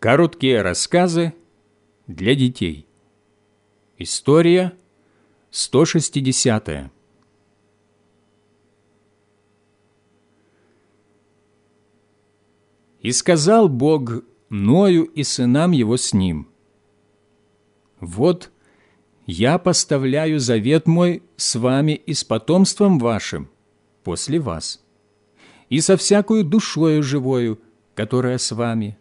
Короткие рассказы для детей. История 160. -я. И сказал Бог Ною и сынам его с ним, «Вот я поставляю завет мой с вами и с потомством вашим после вас, и со всякою душою живою, которая с вами»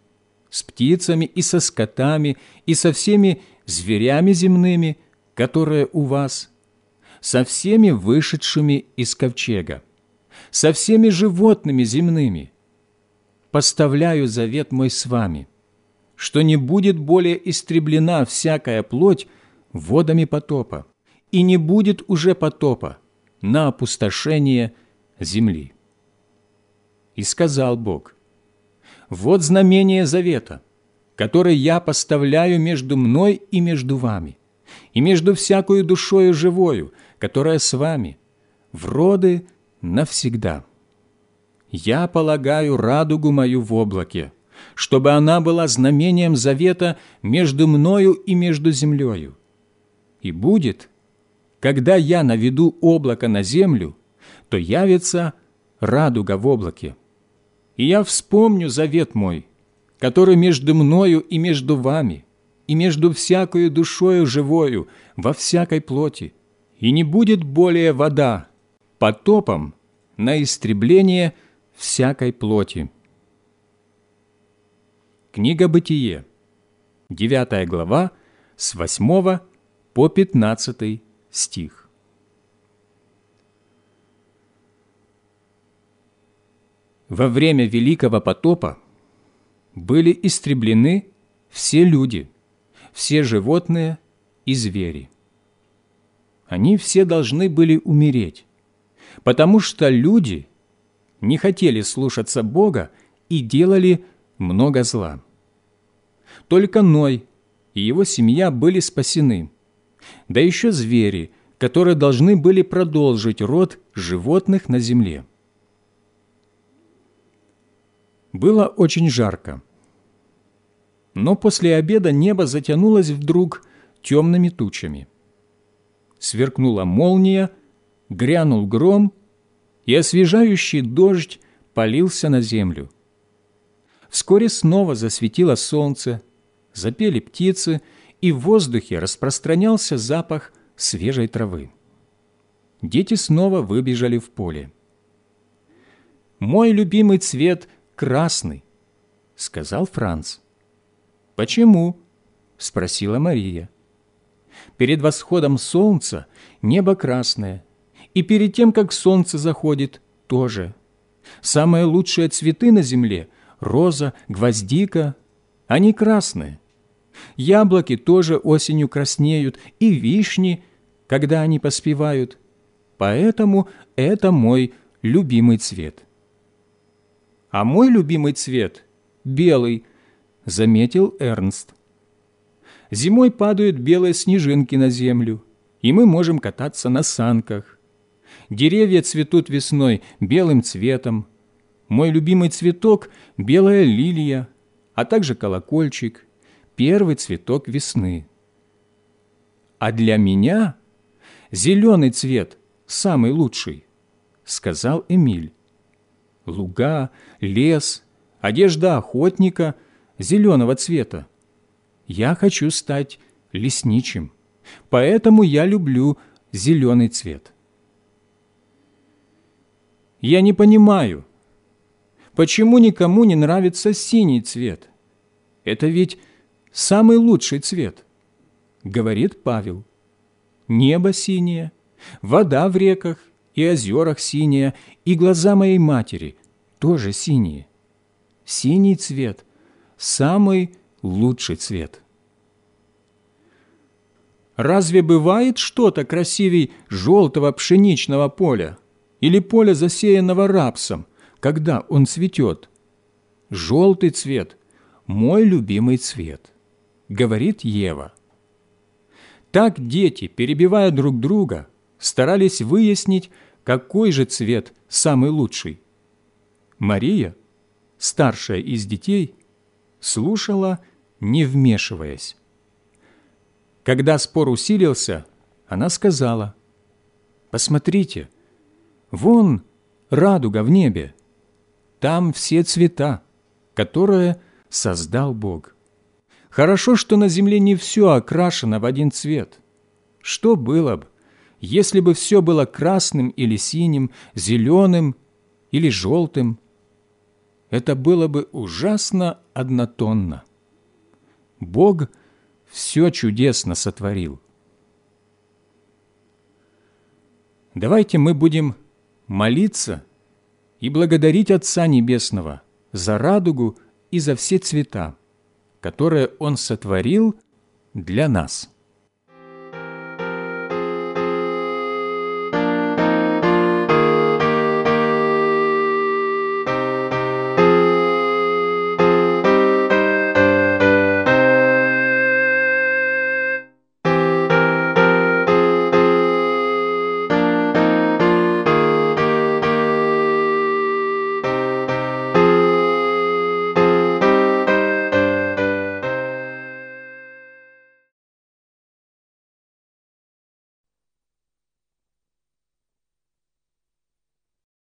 с птицами и со скотами, и со всеми зверями земными, которые у вас, со всеми вышедшими из ковчега, со всеми животными земными. Поставляю завет мой с вами, что не будет более истреблена всякая плоть водами потопа, и не будет уже потопа на опустошение земли. И сказал Бог, вот знамение завета, которое я поставляю между мной и между вами, и между всякою душою живою, которая с вами, в роды навсегда. Я полагаю радугу мою в облаке, чтобы она была знамением завета между мною и между землею. И будет, когда я наведу облако на землю, то явится радуга в облаке и я вспомню завет мой, который между мною и между вами, и между всякою душою живою во всякой плоти, и не будет более вода потопом на истребление всякой плоти». Книга Бытие, 9 глава, с 8 по 15 стих. Во время Великого потопа были истреблены все люди, все животные и звери. Они все должны были умереть, потому что люди не хотели слушаться Бога и делали много зла. Только Ной и его семья были спасены, да еще звери, которые должны были продолжить род животных на земле. Было очень жарко. Но после обеда небо затянулось вдруг темными тучами. Сверкнула молния, грянул гром, и освежающий дождь полился на землю. Вскоре снова засветило солнце, запели птицы, и в воздухе распространялся запах свежей травы. Дети снова выбежали в поле. Мой любимый цвет красный», — сказал Франц. «Почему?» — спросила Мария. «Перед восходом солнца небо красное, и перед тем, как солнце заходит, тоже. Самые лучшие цветы на земле — роза, гвоздика — они красные. Яблоки тоже осенью краснеют, и вишни, когда они поспевают. Поэтому это мой любимый цвет. А мой любимый цвет – белый, заметил Эрнст. Зимой падают белые снежинки на землю, и мы можем кататься на санках. Деревья цветут весной белым цветом. Мой любимый цветок – белая лилия, а также колокольчик, первый цветок весны. А для меня зеленый цвет самый лучший, сказал Эмиль луга, лес, одежда охотника зеленого цвета. Я хочу стать лесничим, поэтому я люблю зеленый цвет. Я не понимаю, почему никому не нравится синий цвет. Это ведь самый лучший цвет, говорит Павел. Небо синее, вода в реках и озерах синяя, и глаза моей матери тоже синие. Синий цвет – самый лучший цвет. Разве бывает что-то красивей желтого пшеничного поля или поля, засеянного рапсом, когда он цветет? Желтый цвет – мой любимый цвет, говорит Ева. Так дети, перебивая друг друга, старались выяснить, какой же цвет самый лучший? Мария, старшая из детей, слушала, не вмешиваясь. Когда спор усилился, она сказала, «Посмотрите, вон радуга в небе, там все цвета, которые создал Бог. Хорошо, что на земле не все окрашено в один цвет. Что было бы, если бы все было красным или синим, зеленым или желтым? Это было бы ужасно однотонно. Бог все чудесно сотворил. Давайте мы будем молиться и благодарить Отца Небесного за радугу и за все цвета, которые Он сотворил для нас.